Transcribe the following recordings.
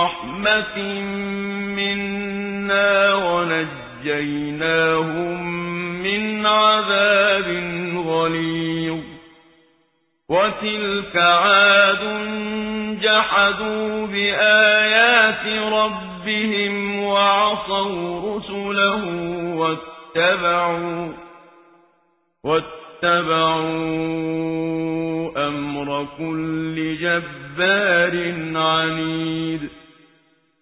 برحمة منا ونجيناهم من عذاب غليظ وتلك عاد جحدوا بآيات ربهم وعصوا رسله واتبعوا واتبعوا أمر كل جبار عنيد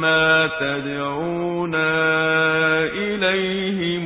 ما تدعونا إليه